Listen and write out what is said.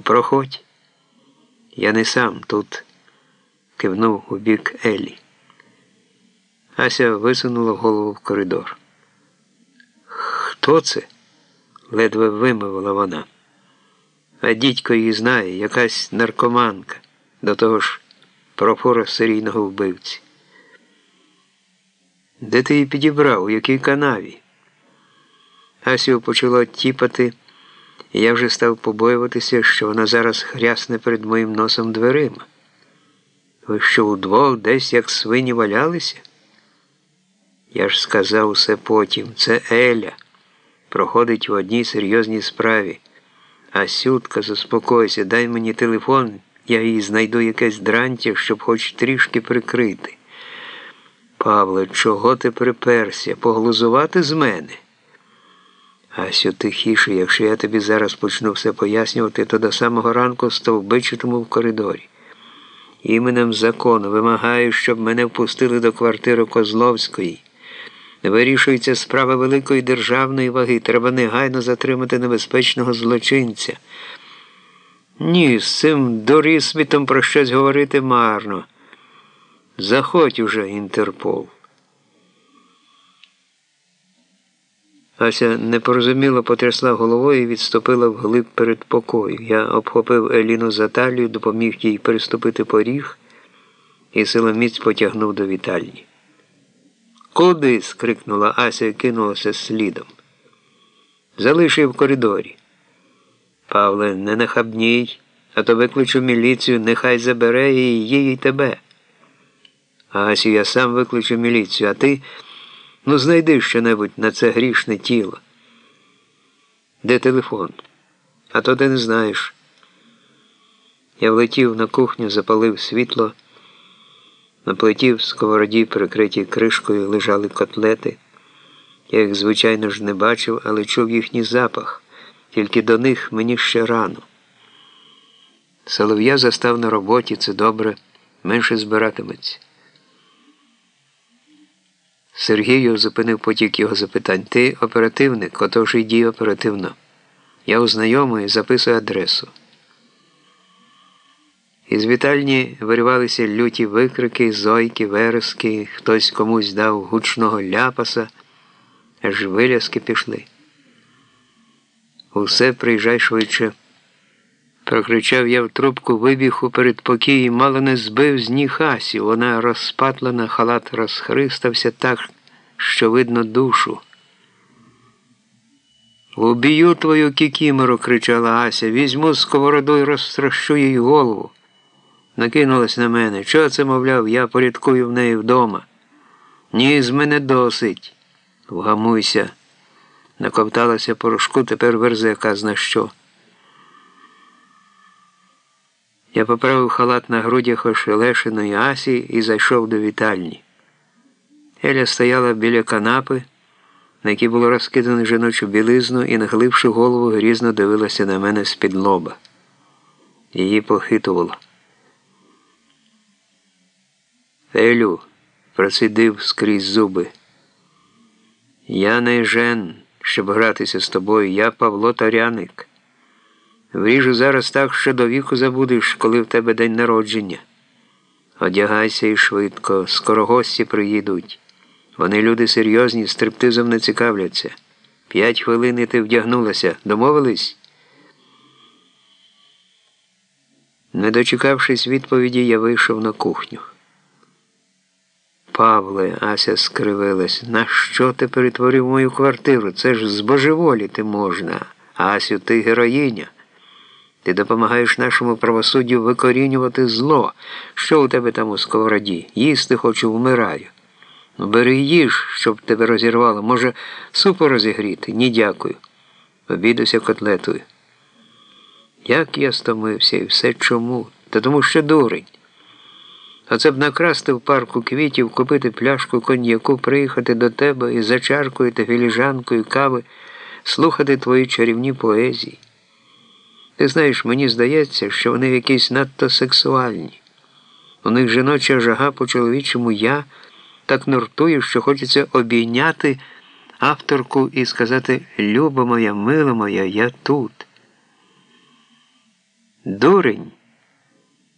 Проходь. Я не сам тут, кивнув у бік Елі. Ася висунула голову в коридор. Хто це? ледве вимовила вона. А дідько її знає, якась наркоманка, до того ж профора серійного вбивці. Де ти її підібрав, у якій канаві? Асю почало тіпати, і я вже став побоюватися, що вона зараз хрясне перед моїм носом дверима. Ви що удвох десь як свині валялися? Я ж сказав усе потім. Це Еля. Проходить в одній серйозній справі. А сютка, заспокойся, дай мені телефон, я їй знайду якесь дрантя, щоб хоч трішки прикрити. Павле, чого ти приперся? Поглузувати з мене? Асю, тихіше, якщо я тобі зараз почну все пояснювати, то до самого ранку стовбичитиму в коридорі. Іменем закону вимагаю, щоб мене впустили до квартири Козловської. Вирішується справа великої державної ваги. Треба негайно затримати небезпечного злочинця. Ні, з цим дорісвітом про щось говорити марно. Заходь уже, Інтерпол. Ася непорозуміло потрясла головою і відступила вглиб перед покою. Я обхопив Еліну за талію, допоміг їй переступити поріг і силоміць потягнув до вітальні. Куди? скрикнула Ася і кинулася слідом. Залишив в коридорі. Павле, не нахабній, а то викличу міліцію, нехай забере її і тебе. Асю, я сам викличу міліцію, а ти ну знайди що-небудь на це грішне тіло. Де телефон? А то ти не знаєш. Я влетів на кухню, запалив світло. На плиті в сковороді, прикриті кришкою, лежали котлети. Я їх, звичайно ж, не бачив, але чув їхній запах, тільки до них мені ще рано. Солов'я застав на роботі, це добре, менше збиратиметься. Сергію зупинив потік його запитань. Ти оперативник, отож і дій оперативно. Я ознайомую, записую адресу. Із вітальні виривалися люті викрики, зойки, верески, хтось комусь дав гучного ляпаса, аж виляски пішли. Усе приїжджай швидше. Прокричав я в трубку вибіг у передпокій і мало не збив з ніг Асі. Вона розпатлена, халат розхристався так, що видно душу. Уб'ю твою кікімеру, кричала Ася, візьму сковороду і розтрощу їй голову. Накинулась на мене. Чого це, мовляв, я порядкую в неї вдома? Ні, з мене досить. Вгамуйся. Наковталася порошку, тепер верзе яка зна що. Я поправив халат на грудях ошелешеної Асі і зайшов до вітальні. Еля стояла біля канапи, на якій було розкидано жіночу білизну і, нахиливши голову, грізно дивилася на мене з-під лоба. Її похитувало. Елю, процідив скрізь зуби. Я не жен, щоб гратися з тобою, я Павло Таряник. Вріжу зараз так, що до віку забудеш, коли в тебе день народження. Одягайся і швидко, скоро гості приїдуть. Вони люди серйозні, стриптизом не цікавляться. П'ять хвилин і ти вдягнулася. Домовились? Не дочекавшись відповіді, я вийшов на кухню. Павле, Ася скривилась, на що ти перетворив мою квартиру? Це ж збожеволіти можна. Асю, ти героїня. Ти допомагаєш нашому правосуддю викорінювати зло. Що у тебе там у сковороді? Їсти хочу, вмираю. Ну, бери їж, щоб тебе розірвало. Може, супу розігріти? Ні, дякую. Обідуся котлетою. Як я стомився і все чому? Та тому що дурень. А це б накрасти в парку квітів, купити пляшку коньяку, приїхати до тебе і за чаркою та філіжанкою кави слухати твої чарівні поезії. Ти знаєш, мені здається, що вони якісь надто сексуальні. У них жіноча жага по чоловічому я так нуртую, що хочеться обійняти авторку і сказати Люба моя, мила моя, я тут. Дурень.